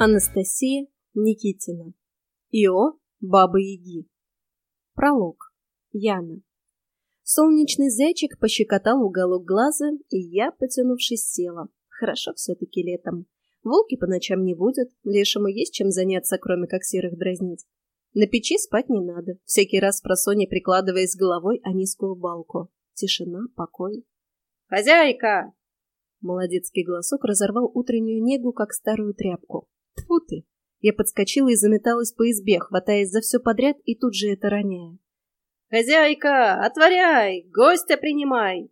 Анастасия Никитина. Ио Бабы-Яги. Пролог. Яна. Солнечный зайчик пощекотал уголок глаза, и я, потянувшись, села. Хорошо все-таки летом. Волки по ночам не будет, лешему есть чем заняться, кроме как серых дразнить. На печи спать не надо, всякий раз про Соне прикладываясь головой о низкую балку. Тишина, покой. «Хозяйка!» Молодецкий голосок разорвал утреннюю негу, как старую тряпку. Тьфу ты! Я подскочила и заметалась по избе, хватаясь за все подряд и тут же это роняя. «Хозяйка, отворяй! Гостя принимай!»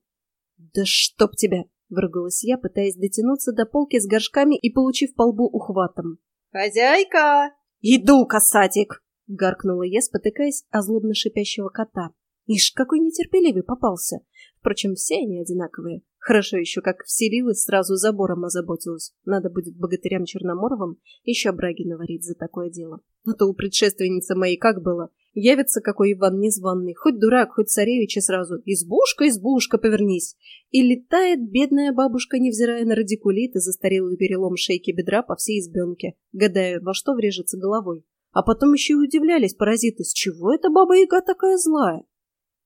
«Да чтоб тебя!» — выругалась я, пытаясь дотянуться до полки с горшками и получив по лбу ухватом. «Хозяйка!» «Иду, касатик!» — гаркнула я, спотыкаясь о злобно шипящего кота. Ишь, какой нетерпеливый попался. Впрочем, все они одинаковые. Хорошо еще, как вселилась, сразу забором озаботилась. Надо будет богатырям Черноморовым еще браги наварить за такое дело. А то у предшественницы моей как было? Явится какой Иван незваный, хоть дурак, хоть царевич и сразу «Избушка, избушка, повернись!» И летает бедная бабушка, невзирая на радикулит и застарелый перелом шейки бедра по всей избенке, гадая, во что врежется головой. А потом еще и удивлялись паразиты, с чего эта баба-яга такая злая?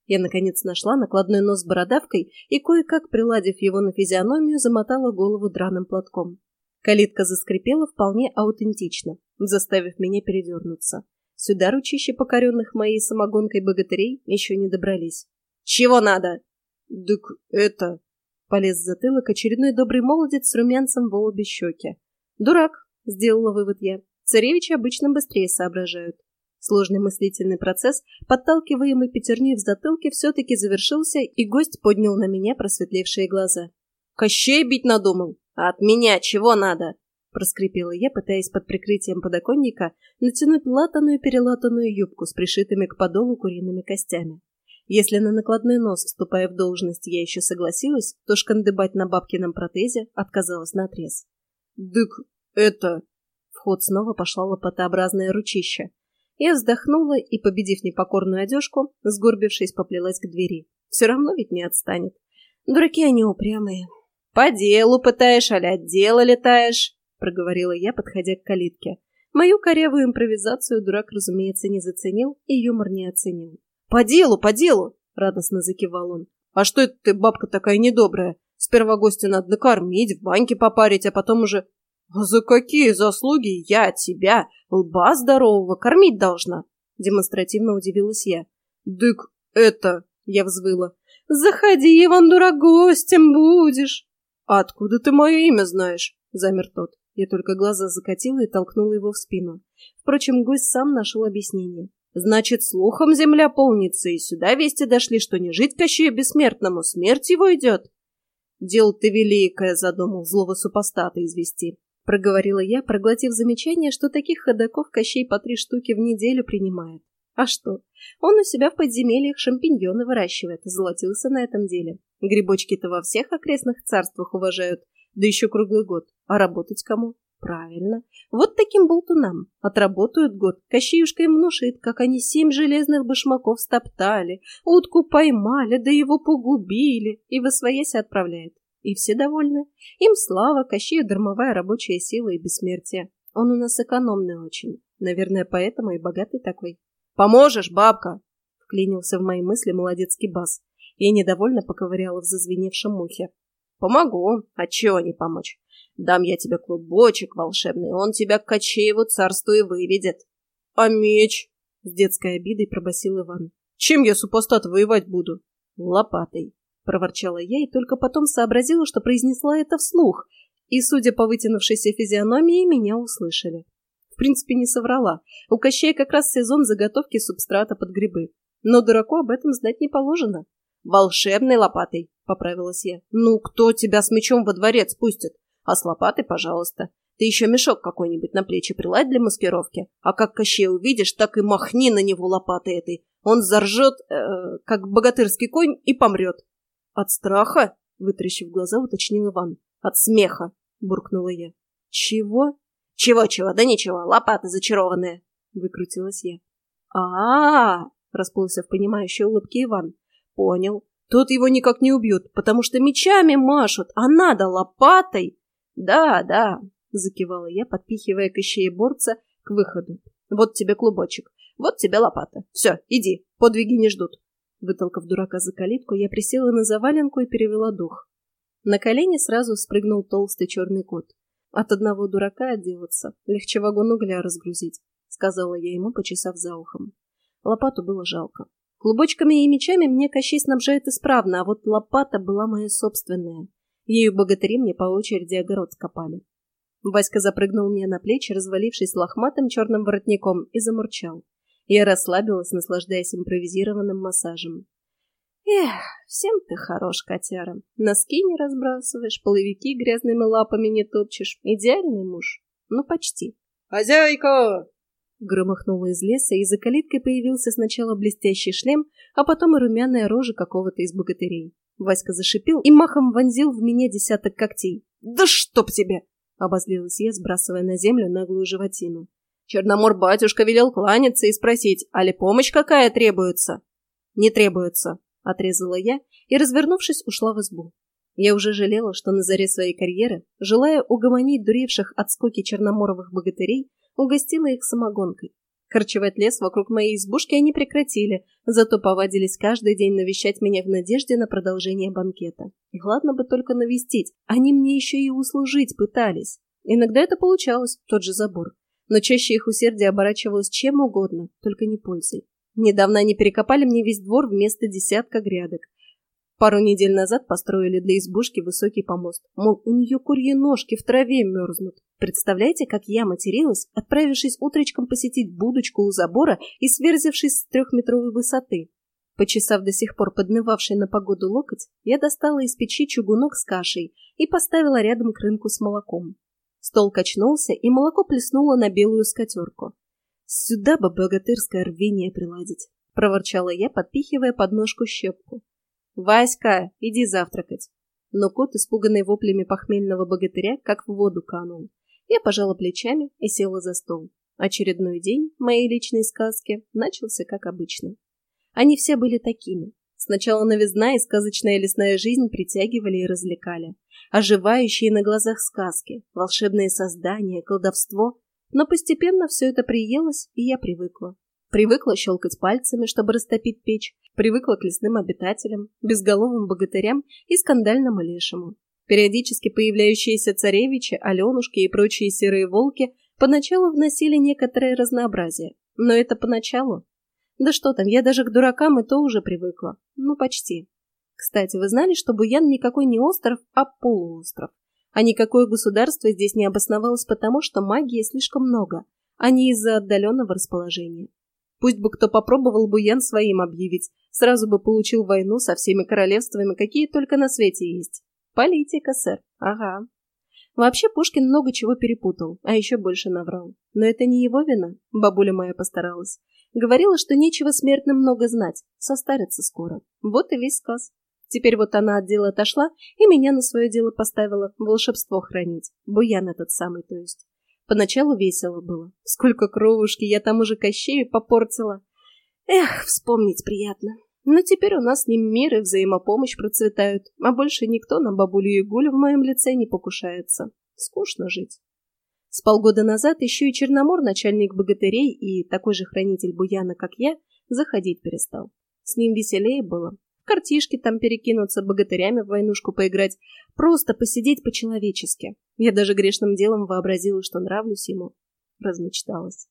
Я, наконец, нашла накладной нос с бородавкой и, кое-как приладив его на физиономию, замотала голову драным платком. Калитка заскрипела вполне аутентично, заставив меня передернуться. Сюда ручище покоренных моей самогонкой богатырей еще не добрались. «Чего надо?» «Дык это...» — полез в затылок очередной добрый молодец с румянцем в обе щеки. «Дурак», — сделала вывод я. «Царевичи обычно быстрее соображают». Сложный мыслительный процесс, подталкиваемый пятерней в затылке, все-таки завершился, и гость поднял на меня просветлевшие глаза. «Кощей бить надумал? А от меня чего надо?» Проскрипела я, пытаясь под прикрытием подоконника натянуть латаную-перелатанную юбку с пришитыми к подолу куриными костями. Если на накладной нос, вступая в должность, я еще согласилась, то шкандыбать на бабкином протезе отказалась наотрез. «Дык, это...» В ход снова пошла лопатообразное ручище, я вздохнула и, победив непокорную одежку, сгорбившись, поплелась к двери. Все равно ведь не отстанет. Дураки они упрямые. «По делу пытаешь, аля дело летаешь», — проговорила я, подходя к калитке. Мою корявую импровизацию дурак, разумеется, не заценил и юмор не оценил. «По делу, по делу!» — радостно закивал он. «А что это ты, бабка такая недобрая? Сперва гостя надо накормить, в баньке попарить, а потом уже «А за какие заслуги я тебя, лба здорового, кормить должна?» Демонстративно удивилась я. «Дык, это...» — я взвыла. «Заходи, Иван, дурак, гостем будешь!» «А откуда ты мое имя знаешь?» — замер тот. Я только глаза закатила и толкнула его в спину. Впрочем, гость сам нашел объяснение. «Значит, слухом земля полнится, и сюда вести дошли, что не жить Кощею бессмертному, смерть его идет!» «Дело ты великое задумал злого супостата извести. — проговорила я, проглотив замечание, что таких ходоков Кощей по три штуки в неделю принимает. А что? Он у себя в подземельях шампиньоны выращивает, золотился на этом деле. Грибочки-то во всех окрестных царствах уважают, да еще круглый год. А работать кому? Правильно. Вот таким болтунам. Отработают год. Кощеюшка им внушит, как они семь железных башмаков стоптали, утку поймали, да его погубили, и в освоясь отправляет. И все довольны. Им слава, Кощею дармовая рабочая сила и бессмертие. Он у нас экономный очень. Наверное, поэтому и богатый такой. «Поможешь, бабка!» — вклинился в мои мысли молодецкий бас. Я недовольно поковыряла в зазвеневшем ухе. «Помогу. А чего не помочь? Дам я тебе клубочек волшебный, он тебя к Кощееву царству и выведет». «А меч?» — с детской обидой пробасил Иван. «Чем я супостат воевать буду?» «Лопатой», — проворчала я и только потом сообразила, что произнесла это вслух, и, судя по вытянувшейся физиономии, меня услышали. В принципе, не соврала. У Кощея как раз сезон заготовки субстрата под грибы. Но дураку об этом знать не положено. «Волшебной лопатой», — поправилась я. «Ну, кто тебя с мечом во дворец пустит? А с лопатой, пожалуйста. Ты еще мешок какой-нибудь на плечи приладь для маскировки. А как Кощей увидишь, так и махни на него лопатой этой. Он заржет, э, как богатырский конь, и помрет. «От страха?» — вытрящив глаза, уточнил Иван. «От смеха!» — буркнула я. «Чего?» «Чего-чего? Да ничего, лопата зачарованная!» — выкрутилась я. а, -а, -а расплылся в понимающей улыбке Иван. «Понял. Тут его никак не убьют, потому что мечами машут, а надо лопатой!» «Да, да!» — закивала я, подпихивая борца к выходу. «Вот тебе клубочек, вот тебе лопата. Все, иди, подвиги не ждут». Вытолкав дурака за калитку, я присела на заваленку и перевела дух. На колени сразу спрыгнул толстый черный кот. От одного дурака отделаться, легче вагон угля разгрузить, сказала я ему, почесав за ухом. Лопату было жалко. Клубочками и мечами мне Кощей снабжает исправно, а вот лопата была моя собственная. Ею богатыри мне по очереди огород скопали. Васька запрыгнул мне на плечи, развалившись лохматым черным воротником, и замурчал. Я расслабилась, наслаждаясь импровизированным массажем. Эх, всем ты хорош, котяра. Носки не разбрасываешь, половики грязными лапами не топчешь. Идеальный муж. Ну, почти. «Хозяйка!» Громыхнуло из леса, и за калиткой появился сначала блестящий шлем, а потом и румяная рожа какого-то из богатырей. Васька зашипел и махом вонзил в меня десяток когтей. «Да чтоб тебе!» — обозлилась я, сбрасывая на землю наглую животину. Черномор-батюшка велел кланяться и спросить, а ли помощь какая требуется? «Не требуется», — отрезала я и, развернувшись, ушла в избу. Я уже жалела, что на заре своей карьеры, желая угомонить дуревших от скоки черноморовых богатырей, угостила их самогонкой. Харчевать лес вокруг моей избушки они прекратили, зато повадились каждый день навещать меня в надежде на продолжение банкета. И ладно бы только навестить, они мне еще и услужить пытались. Иногда это получалось, тот же забор. Но чаще их усердие оборачивалось чем угодно, только не пользой. Недавно они перекопали мне весь двор вместо десятка грядок. Пару недель назад построили для избушки высокий помост. Мол, у нее курьи ножки в траве мерзнут. Представляете, как я материлась, отправившись утречком посетить будочку у забора и сверзившись с трехметровой высоты? Почесав до сих пор поднывавший на погоду локоть, я достала из печи чугунок с кашей и поставила рядом крынку с молоком. Стол качнулся, и молоко плеснуло на белую скатерку. «Сюда бы богатырское рвение приладить», — проворчала я, подпихивая под ножку щепку. «Васька, иди завтракать!» Но кот, испуганный воплями похмельного богатыря, как в воду канул. Я пожала плечами и села за стол. Очередной день моей личной сказки начался как обычно. Они все были такими. Сначала новизна и сказочная лесная жизнь притягивали и развлекали. Оживающие на глазах сказки, волшебные создания, колдовство но постепенно все это приелось, и я привыкла. Привыкла щелкать пальцами, чтобы растопить печь, привыкла к лесным обитателям, безголовым богатырям и скандальному лешему. Периодически появляющиеся царевичи, аленушки и прочие серые волки поначалу вносили некоторое разнообразие. Но это поначалу. Да что там, я даже к дуракам и то уже привыкла. Ну, почти. Кстати, вы знали, что Буян никакой не остров, а полуостров? А никакое государство здесь не обосновалось потому, что магии слишком много, а не из-за отдаленного расположения. Пусть бы кто попробовал Буян своим объявить, сразу бы получил войну со всеми королевствами, какие только на свете есть. Политика, сэр. Ага. Вообще Пушкин много чего перепутал, а еще больше наврал. Но это не его вина, бабуля моя постаралась. Говорила, что нечего смертным много знать, состарится скоро. Вот и весь сказ. Теперь вот она от дела отошла и меня на свое дело поставила волшебство хранить. Буян этот самый, то есть. Поначалу весело было. Сколько кровушки я там уже Кощею попортила. Эх, вспомнить приятно. Но теперь у нас с ним мир и взаимопомощь процветают, а больше никто на бабулю и Гулю в моем лице не покушается. Скучно жить. С полгода назад еще и Черномор, начальник богатырей и такой же хранитель Буяна, как я, заходить перестал. С ним веселее было, картишки там перекинуться, богатырями в войнушку поиграть, просто посидеть по-человечески. Я даже грешным делом вообразила, что нравлюсь ему. Размечталась.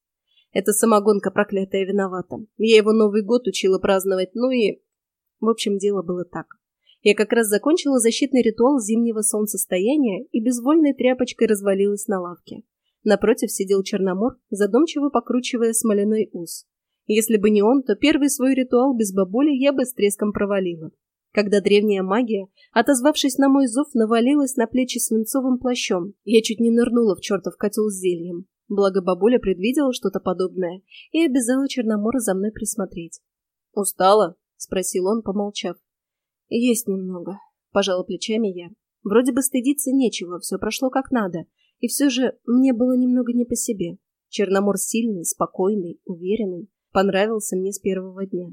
Эта самогонка проклятая виновата. Я его Новый год учила праздновать, ну и... В общем, дело было так. Я как раз закончила защитный ритуал зимнего солнцестояния и безвольной тряпочкой развалилась на лавке. Напротив сидел Черномор, задумчиво покручивая смоляной ус. Если бы не он, то первый свой ритуал без бабули я бы с треском провалила. Когда древняя магия, отозвавшись на мой зов, навалилась на плечи свинцовым плащом, я чуть не нырнула в чертов котел с зельем. Благо бабуля предвидела что-то подобное и обязала Черномора за мной присмотреть. «Устала?» — спросил он, помолчав. «Есть немного», — пожала плечами я. Вроде бы стыдиться нечего, все прошло как надо, и все же мне было немного не по себе. Черномор сильный, спокойный, уверенный понравился мне с первого дня.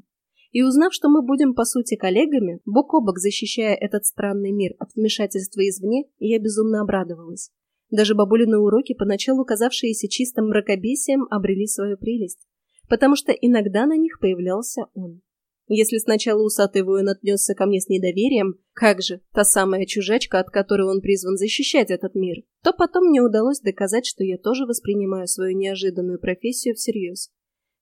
И узнав, что мы будем, по сути, коллегами, бок о бок защищая этот странный мир от вмешательства извне, я безумно обрадовалась. Даже бабулины уроки, поначалу казавшиеся чистым мракобесием, обрели свою прелесть, потому что иногда на них появлялся он. Если сначала усатый воин отнесся ко мне с недоверием, как же, та самая чужачка, от которой он призван защищать этот мир, то потом мне удалось доказать, что я тоже воспринимаю свою неожиданную профессию всерьез.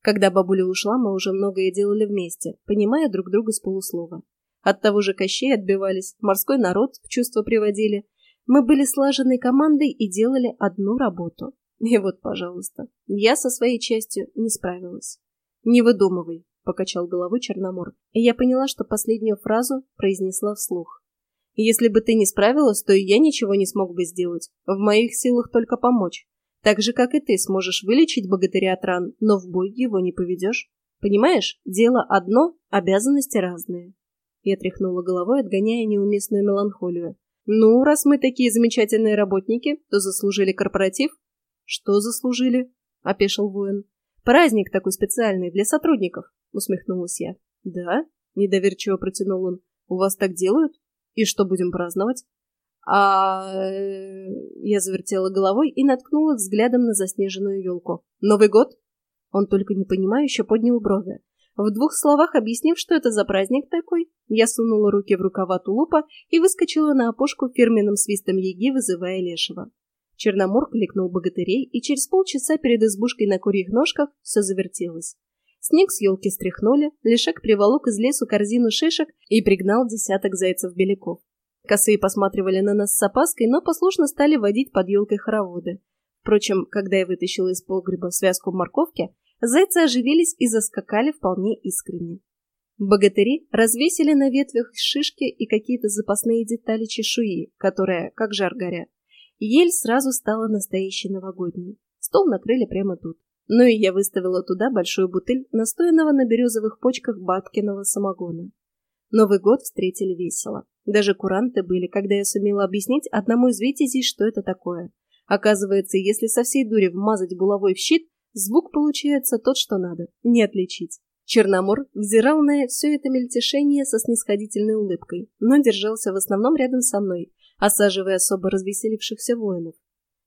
Когда бабуля ушла, мы уже многое делали вместе, понимая друг друга с полуслова. От того же Кощей отбивались, морской народ в чувство приводили. Мы были слаженной командой и делали одну работу. И вот, пожалуйста, я со своей частью не справилась. Не выдумывай, покачал головой Черномор, и я поняла, что последнюю фразу произнесла вслух. Если бы ты не справилась, то и я ничего не смог бы сделать. В моих силах только помочь. Так же, как и ты сможешь вылечить богатыря от ран, но в бой его не поведешь. Понимаешь, дело одно, обязанности разные. Я тряхнула головой, отгоняя неуместную меланхолию. Ну, раз мы такие замечательные работники, то заслужили корпоратив. Что заслужили? Опешил воин. Праздник такой специальный для сотрудников усмехнулась я. Да? Недоверчиво протянул он. У вас так делают? И что будем праздновать? А... Э, я завертела головой и наткнула взглядом на заснеженную елку. Новый год? Он только непонимающе поднял брови. В двух словах объяснив, что это за праздник такой, я сунула руки в рукава тулупа и выскочила на опушку фирменным свистом еги, вызывая лешего. Черномор кликнул богатырей, и через полчаса перед избушкой на курьих ножках все завертелось. Снег с елки стряхнули, Лешек приволок из лесу корзину шишек и пригнал десяток зайцев-беляков. Косые посматривали на нас с опаской, но послушно стали водить под елкой хороводы. Впрочем, когда я вытащила из погреба связку морковки, зайцы оживились и заскакали вполне искренне. Богатыри развесили на ветвях шишки и какие-то запасные детали чешуи, которые, как жар горят. Ель сразу стала настоящей новогодней. Стол накрыли прямо тут. Ну и я выставила туда большую бутыль настоянного на березовых почках Баткиного самогона. Новый год встретили весело. Даже куранты были, когда я сумела объяснить одному из витязей, что это такое. Оказывается, если со всей дури вмазать булавой в щит, звук получается тот, что надо, не отличить. Черномор взирал на все это мельтешение со снисходительной улыбкой, но держался в основном рядом со мной, осаживая особо развеселившихся воинов.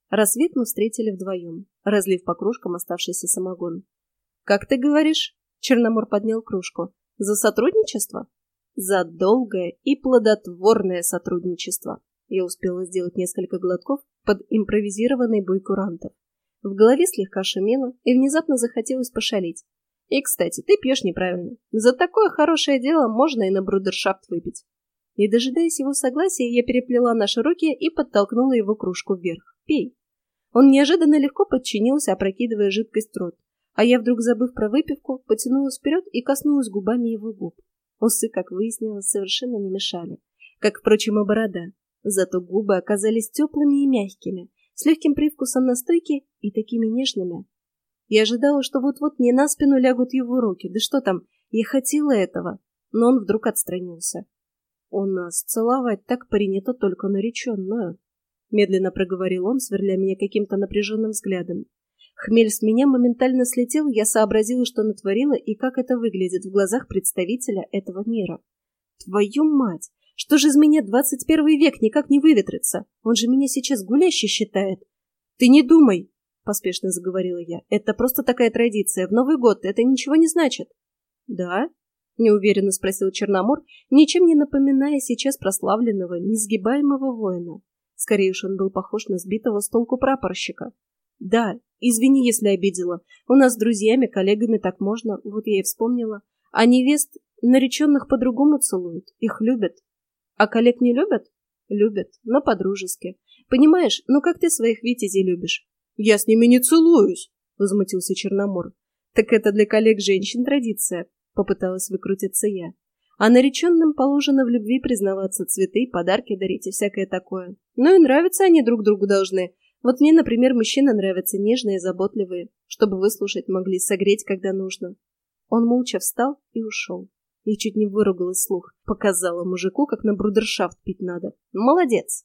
Рассвет мы встретили вдвоем, разлив по кружкам оставшийся самогон. «Как ты говоришь?» — Черномор поднял кружку. «За сотрудничество?» «За долгое и плодотворное сотрудничество!» Я успела сделать несколько глотков под импровизированный бой курантов. В голове слегка шумело, и внезапно захотелось пошалить. И, кстати, ты пьешь неправильно. За такое хорошее дело можно и на брудершафт выпить. Не дожидаясь его согласия, я переплела наши руки и подтолкнула его кружку вверх. Пей. Он неожиданно легко подчинился, опрокидывая жидкость в рот, а я, вдруг забыв про выпивку, потянулась вперед и коснулась губами его губ. Усы, как выяснилось, совершенно не мешали, как, впрочем, и борода. Зато губы оказались теплыми и мягкими, с легким привкусом настойки и такими нежными. Я ожидала, что вот-вот мне на спину лягут его руки. Да что там, я хотела этого. Но он вдруг отстранился. У нас целовать так принято только нареченную. Медленно проговорил он, сверля меня каким-то напряженным взглядом. Хмель с меня моментально слетел, я сообразила, что натворила и как это выглядит в глазах представителя этого мира. Твою мать! Что же из меня двадцать первый век никак не выветрится? Он же меня сейчас гулящий считает. Ты не думай, поспешно заговорила я. Это просто такая традиция. В Новый год это ничего не значит. Да? Неуверенно спросил Черномор, ничем не напоминая сейчас прославленного, несгибаемого воина. Скорее уж он был похож на сбитого с толку прапорщика. Да, извини, если обидела. У нас с друзьями, коллегами так можно, вот я и вспомнила. А невест нареченных по-другому целуют, их любят. А коллег не любят? Любят, но по-дружески. Понимаешь, ну как ты своих витязей любишь? Я с ними не целуюсь, возмутился Черномор. Так это для коллег женщин традиция, попыталась выкрутиться я. А нареченным положено в любви признаваться, цветы, подарки дарить и всякое такое. Ну и нравятся они друг другу должны. Вот мне, например, мужчины нравятся нежные и заботливые, чтобы выслушать могли, согреть, когда нужно. Он молча встал и ушел. Я чуть не выругалась слух. Показала мужику, как на брудершафт пить надо. Молодец!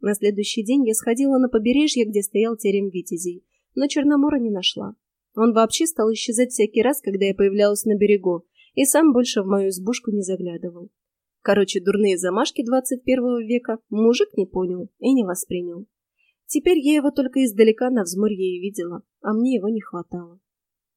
На следующий день я сходила на побережье, где стоял терем Витязей, но Черномора не нашла. Он вообще стал исчезать всякий раз, когда я появлялась на берегу, и сам больше в мою избушку не заглядывал. Короче, дурные замашки 21 века мужик не понял и не воспринял. Теперь я его только издалека на взморье и видела, а мне его не хватало.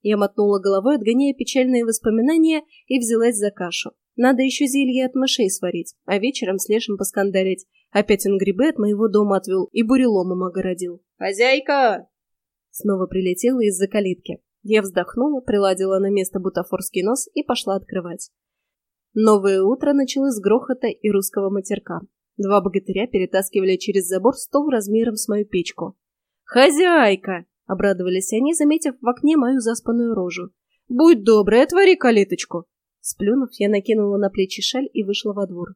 Я мотнула головой, отгоняя печальные воспоминания, и взялась за кашу. Надо еще зелье от мышей сварить, а вечером с Лешим поскандалить. Опять он грибы от моего дома отвел и буреломом огородил. «Хозяйка!» Снова прилетела из-за калитки. Я вздохнула, приладила на место бутафорский нос и пошла открывать. Новое утро началось с грохота и русского матерка. Два богатыря перетаскивали через забор стол размером с мою печку. «Хозяйка!» — обрадовались они, заметив в окне мою заспанную рожу. «Будь добрая, отвори калиточку!» Сплюнув, я накинула на плечи шаль и вышла во двор.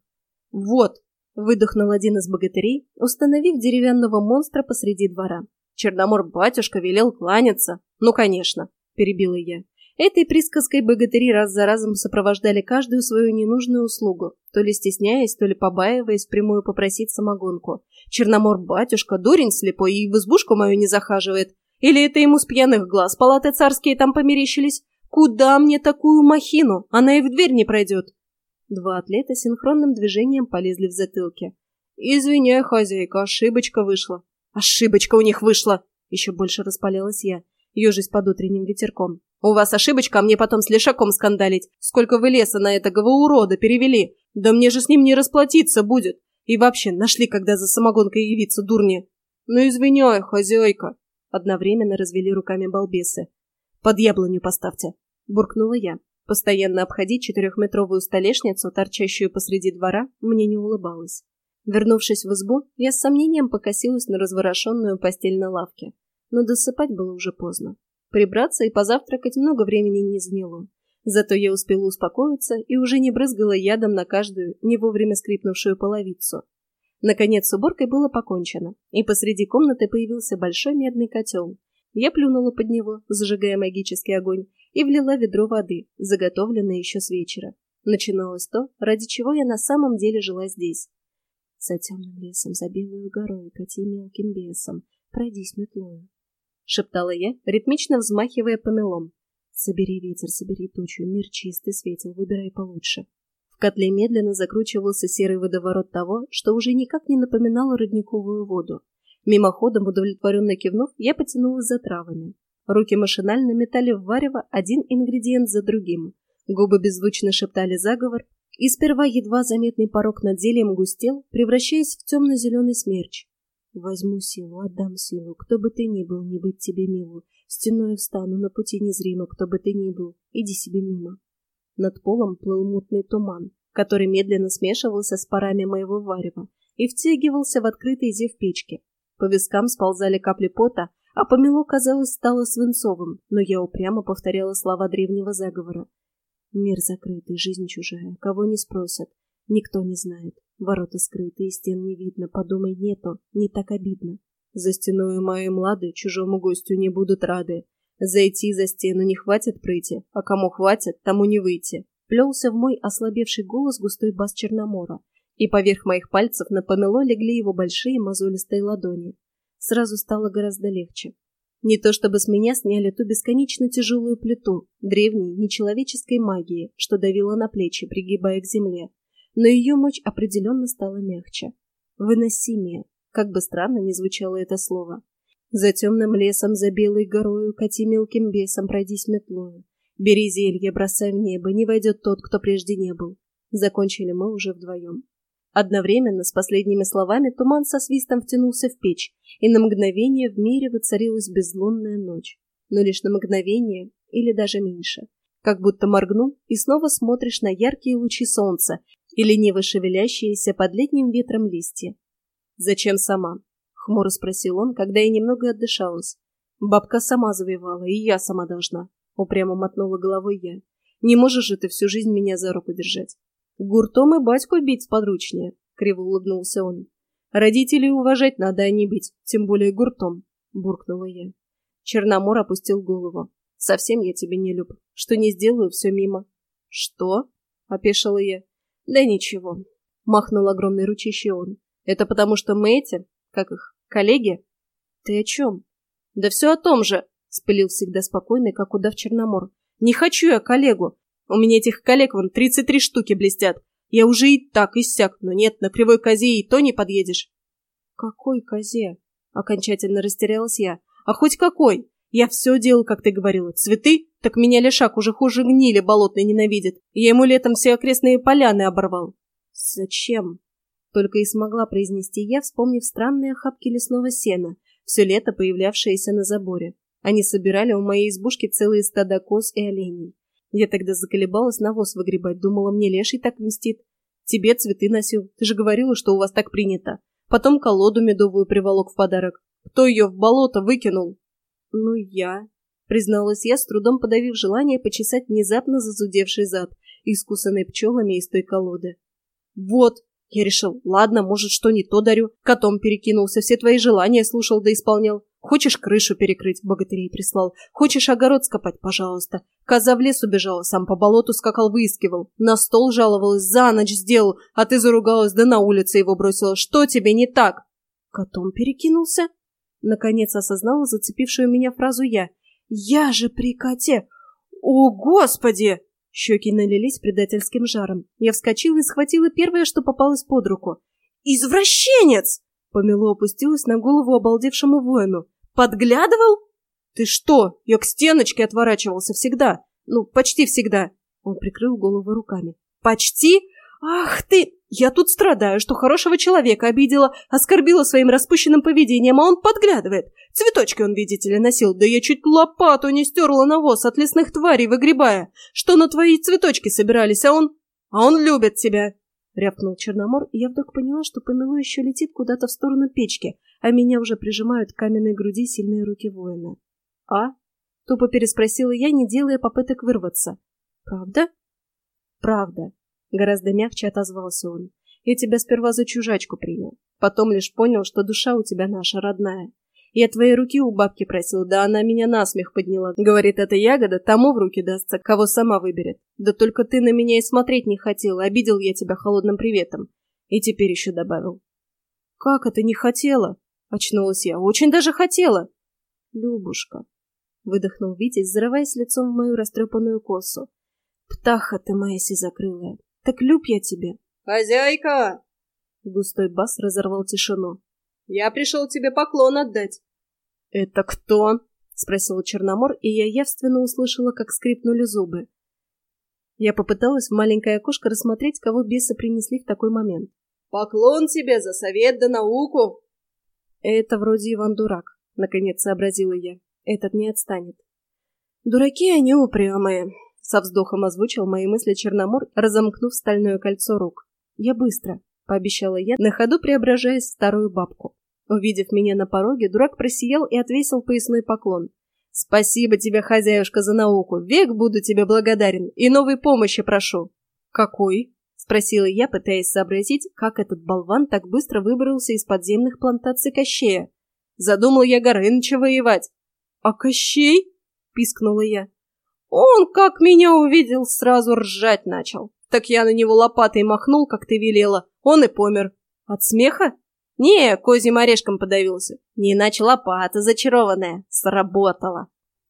«Вот!» — выдохнул один из богатырей, установив деревянного монстра посреди двора. Черномор-батюшка велел кланяться. Ну, конечно, перебила я. Этой присказкой богатыри раз за разом сопровождали каждую свою ненужную услугу, то ли стесняясь, то ли побаиваясь прямую попросить самогонку. Черномор-батюшка, дурень слепой, и в избушку мою не захаживает. Или это ему с пьяных глаз палаты царские там померещились? Куда мне такую махину? Она и в дверь не пройдет. Два атлета синхронным движением полезли в затылки. «Извиняй, хозяйка, ошибочка вышла». «Ошибочка у них вышла!» Еще больше распалялась я, ежась под утренним ветерком. «У вас ошибочка, а мне потом с лешаком скандалить. Сколько вы леса на этого урода перевели? Да мне же с ним не расплатиться будет. И вообще, нашли, когда за самогонкой явиться, дурни!» «Ну, извиняй, хозяйка!» Одновременно развели руками балбесы. «Под яблоню поставьте!» – буркнула я. Постоянно обходить четырехметровую столешницу, торчащую посреди двора, мне не улыбалось. Вернувшись в избу, я с сомнением покосилась на разворошенную постель на лавке. Но досыпать было уже поздно. Прибраться и позавтракать много времени не заняло. Зато я успела успокоиться и уже не брызгала ядом на каждую, не вовремя скрипнувшую половицу. Наконец с уборкой было покончено, и посреди комнаты появился большой медный котел. Я плюнула под него, зажигая магический огонь, и влила ведро воды, заготовленное еще с вечера. Начиналось то, ради чего я на самом деле жила здесь. За темным лесом, за белую горой, кати мелким бесом, пройдись метлою. Шептала я, ритмично взмахивая помелом. Собери ветер, собери тучу, мир чистый светил, выбирай получше. В котле медленно закручивался серый водоворот того, что уже никак не напоминало родниковую воду. Мимоходом, удовлетворенно кивнув, я потянулась за травами. Руки машинально метали в варево один ингредиент за другим. Губы беззвучно шептали заговор, и сперва едва заметный порог над зельем густел, превращаясь в темно-зеленый смерч. Возьму силу, отдам силу, кто бы ты ни был, не быть тебе милу. Стеною встану, на пути незримо, кто бы ты ни был, иди себе мимо. Над полом плыл мутный туман, который медленно смешивался с парами моего варева и втягивался в открытый зев печки. По вискам сползали капли пота, а помело, казалось, стало свинцовым, но я упрямо повторяла слова древнего заговора. Мир закрытый, жизнь чужая, кого не спросят, никто не знает. Ворота скрыты, и стен не видно, подумай, нету, не так обидно. За стеною моей млады чужому гостю не будут рады. Зайти за стену не хватит прыти, а кому хватит, тому не выйти. Плелся в мой ослабевший голос густой бас Черномора, и поверх моих пальцев на помело легли его большие мозолистые ладони. Сразу стало гораздо легче. Не то чтобы с меня сняли ту бесконечно тяжелую плиту древней нечеловеческой магии, что давила на плечи, пригибая к земле, но ее мощь определенно стала мягче. Выносимее, как бы странно ни звучало это слово. За темным лесом, за белой горою, кати мелким бесом, пройдись метлою. Бери зелье, бросай в небо, не войдет тот, кто прежде не был. Закончили мы уже вдвоем. Одновременно с последними словами туман со свистом втянулся в печь, и на мгновение в мире воцарилась безлунная ночь. Но лишь на мгновение или даже меньше. Как будто моргнул и снова смотришь на яркие лучи солнца и лениво шевелящиеся под летним ветром листья. «Зачем сама?» — хмуро спросил он, когда я немного отдышалась. «Бабка сама завивала, и я сама должна», — упрямо мотнула головой я. «Не можешь же ты всю жизнь меня за руку держать?» Гуртом и батьку бить сподручнее, — криво улыбнулся он. Родителей уважать надо, а не бить, тем более гуртом, — буркнула я. Черномор опустил голову. Совсем я тебе не люб. Что не сделаю, все мимо. Что? — опешила я. Да ничего. Махнул огромной ручище он. Это потому, что мы эти, как их, коллеги? Ты о чем? Да все о том же, — спылил всегда спокойный, как удав Черномор. Не хочу я коллегу. У меня этих коллег вон 33 штуки блестят. Я уже и так иссяк, но нет, на кривой козе и то не подъедешь. Какой козе? Окончательно растерялась я. А хоть какой? Я все делал, как ты говорила. Цветы? Так меня лишак уже хуже гнили болотной ненавидит. Я ему летом все окрестные поляны оборвал. Зачем? Только и смогла произнести я, вспомнив странные охапки лесного сена, все лето появлявшиеся на заборе. Они собирали у моей избушки целые стада коз и оленей. Я тогда заколебалась навоз выгребать, думала, мне леший так мстит. Тебе цветы носил, ты же говорила, что у вас так принято. Потом колоду медовую приволок в подарок. Кто ее в болото выкинул? Ну, я, призналась я, с трудом подавив желание почесать внезапно зазудевший зад, искусанный пчелами из той колоды. Вот, я решил, ладно, может, что не то дарю. Котом перекинулся, все твои желания слушал да исполнял. Хочешь крышу перекрыть, богатырей прислал. Хочешь огород скопать, пожалуйста. Коза в лес убежала, сам по болоту скакал, выискивал. На стол жаловалась, за ночь сделал, а ты заругалась, да на улице его бросила. Что тебе не так? Котом перекинулся? Наконец осознала зацепившую меня фразу я. Я же при коте! О, господи! Щеки налились предательским жаром. Я вскочила и схватила первое, что попалось под руку. «Извращенец!» Помело опустилась на голову обалдевшему воину. «Подглядывал?» «Ты что? Я к стеночке отворачивался всегда. Ну, почти всегда». Он прикрыл голову руками. «Почти? Ах ты! Я тут страдаю, что хорошего человека обидела, оскорбила своим распущенным поведением, а он подглядывает. Цветочки он, видите ли, носил, да я чуть лопату не стерла навоз от лесных тварей, выгребая. Что на твои цветочки собирались, а он... А он любит тебя!» Рявкнул Черномор, и я вдруг поняла, что помело еще летит куда-то в сторону печки, а меня уже прижимают к каменной груди сильные руки воина. «А?» — тупо переспросила я, не делая попыток вырваться. «Правда?» «Правда», — гораздо мягче отозвался он. «Я тебя сперва за чужачку принял, потом лишь понял, что душа у тебя наша родная. Я твоей руки у бабки просил, да она меня насмех подняла. Говорит, эта ягода тому в руки дастся, кого сама выберет. Да только ты на меня и смотреть не хотел, обидел я тебя холодным приветом. И теперь еще добавил. Как это не хотела? Очнулась я. Очень даже хотела. Любушка. Выдохнул Витязь, взрываясь лицом в мою растрепанную косу. Птаха ты моя сизокрылая. Так люб я тебе. Хозяйка! Густой бас разорвал тишину. Я пришел тебе поклон отдать. Это кто? Спросил Черномор, и я явственно услышала, как скрипнули зубы. Я попыталась в маленькое окошко рассмотреть, кого бесы принесли в такой момент. «Поклон тебе за совет да науку!» «Это вроде Иван Дурак», — наконец сообразила я. «Этот не отстанет». «Дураки они упрямые», — со вздохом озвучил мои мысли Черномор, разомкнув стальное кольцо рук. «Я быстро», — пообещала я, на ходу преображаясь в старую бабку. Увидев меня на пороге, дурак просиял и отвесил поясной поклон. «Спасибо тебе, хозяюшка, за науку. Век буду тебе благодарен и новой помощи прошу». «Какой?» — спросила я, пытаясь сообразить, как этот болван так быстро выбрался из подземных плантаций Кощея. Задумал я Горыныча воевать. «А Кощей?» — пискнула я. «Он, как меня увидел, сразу ржать начал. Так я на него лопатой махнул, как ты велела. Он и помер. От смеха? Не, козьим орешком подавился. Не иначе лопата зачарованная. Сработала.